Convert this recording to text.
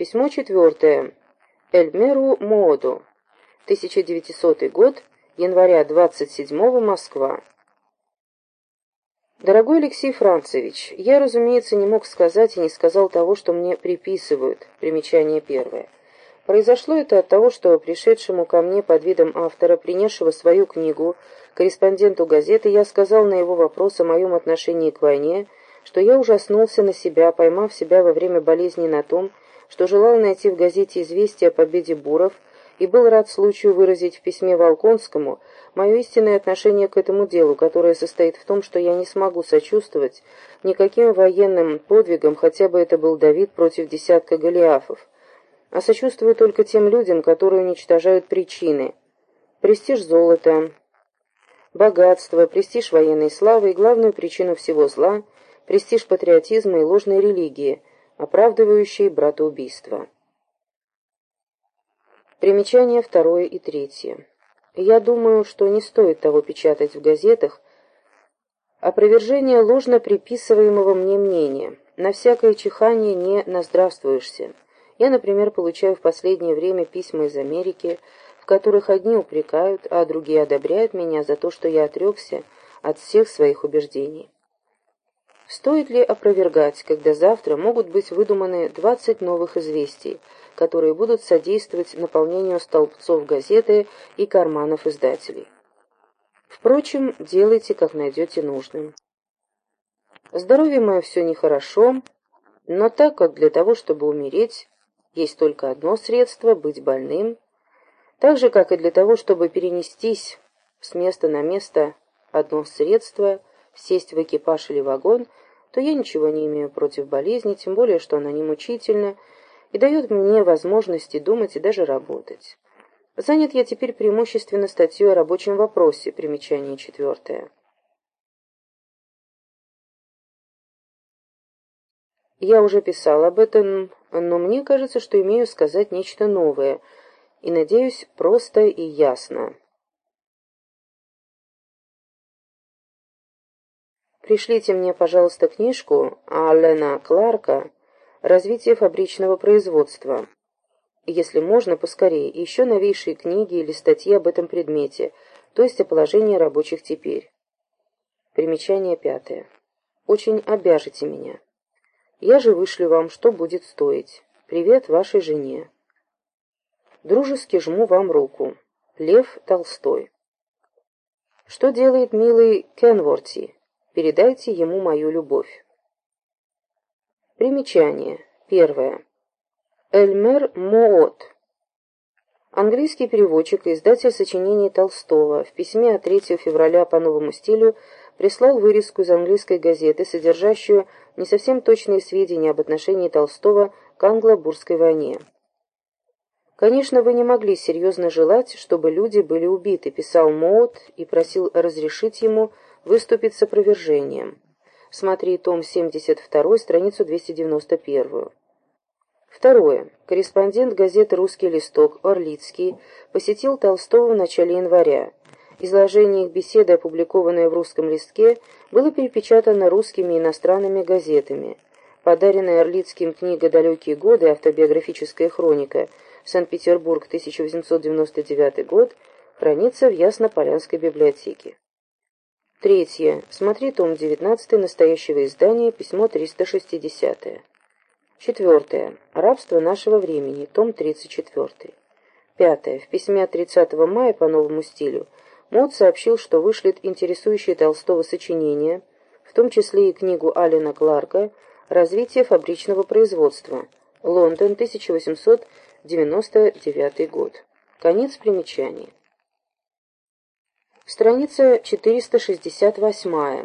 Письмо четвертое. Эльмеру Моду. 1900 год, января 27 Москва. Дорогой Алексей Францевич, я, разумеется, не мог сказать и не сказал того, что мне приписывают. Примечание первое. Произошло это от того, что пришедшему ко мне под видом автора, принесшего свою книгу, корреспонденту газеты, я сказал на его вопрос о моем отношении к войне, что я ужаснулся на себя, поймав себя во время болезни на том, что желал найти в газете известие о победе буров и был рад случаю выразить в письме Волконскому мое истинное отношение к этому делу, которое состоит в том, что я не смогу сочувствовать никаким военным подвигам, хотя бы это был Давид против десятка Голиафов, а сочувствую только тем людям, которые уничтожают причины. Престиж золота, богатство, престиж военной славы и главную причину всего зла – престиж патриотизма и ложной религии, оправдывающей братоубийство. Примечания второе и третье. Я думаю, что не стоит того печатать в газетах, опровержение ложно приписываемого мне мнения. На всякое чихание не наздравствуешься. Я, например, получаю в последнее время письма из Америки, в которых одни упрекают, а другие одобряют меня за то, что я отрекся от всех своих убеждений. Стоит ли опровергать, когда завтра могут быть выдуманы 20 новых известий, которые будут содействовать наполнению столбцов газеты и карманов издателей? Впрочем, делайте, как найдете нужным. Здоровье мое все нехорошо, но так как для того, чтобы умереть, есть только одно средство — быть больным, так же, как и для того, чтобы перенестись с места на место одно средство — сесть в экипаж или вагон — то я ничего не имею против болезни, тем более, что она не мучительна и дает мне возможности думать и даже работать. Занят я теперь преимущественно статьей о рабочем вопросе, примечание четвертое. Я уже писал об этом, но мне кажется, что имею сказать нечто новое, и, надеюсь, просто и ясно. Пришлите мне, пожалуйста, книжку Аллена Кларка «Развитие фабричного производства». Если можно, поскорее, и еще новейшие книги или статьи об этом предмете, то есть о положении рабочих теперь. Примечание пятое. Очень обяжете меня. Я же вышлю вам, что будет стоить. Привет вашей жене. Дружески жму вам руку. Лев Толстой. Что делает милый Кенворти? Передайте ему мою любовь. Примечание. Первое. Эльмер Моот. Английский переводчик и издатель сочинений Толстого в письме от 3 февраля по новому стилю прислал вырезку из английской газеты, содержащую не совсем точные сведения об отношении Толстого к англо-бурской войне. «Конечно, вы не могли серьезно желать, чтобы люди были убиты», писал Моут и просил разрешить ему выступит с опровержением. Смотри том 72, страницу 291. Второе. Корреспондент газеты «Русский листок» Орлицкий посетил Толстого в начале января. Изложение их беседы, опубликованное в «Русском листке», было перепечатано русскими и иностранными газетами. Подаренная Орлицким книга «Далекие годы. Автобиографическая хроника. Санкт-Петербург, 1899 год» хранится в Яснополянской библиотеке. Третье. Смотри том 19 настоящего издания, письмо 360. Четвертое. Рабство нашего времени, том 34. Пятое. В письме от 30 мая по новому стилю Мод сообщил, что вышлет интересующие Толстого сочинения, в том числе и книгу Алина Кларка «Развитие фабричного производства», Лондон, 1899 год. Конец примечаний. Страница 468.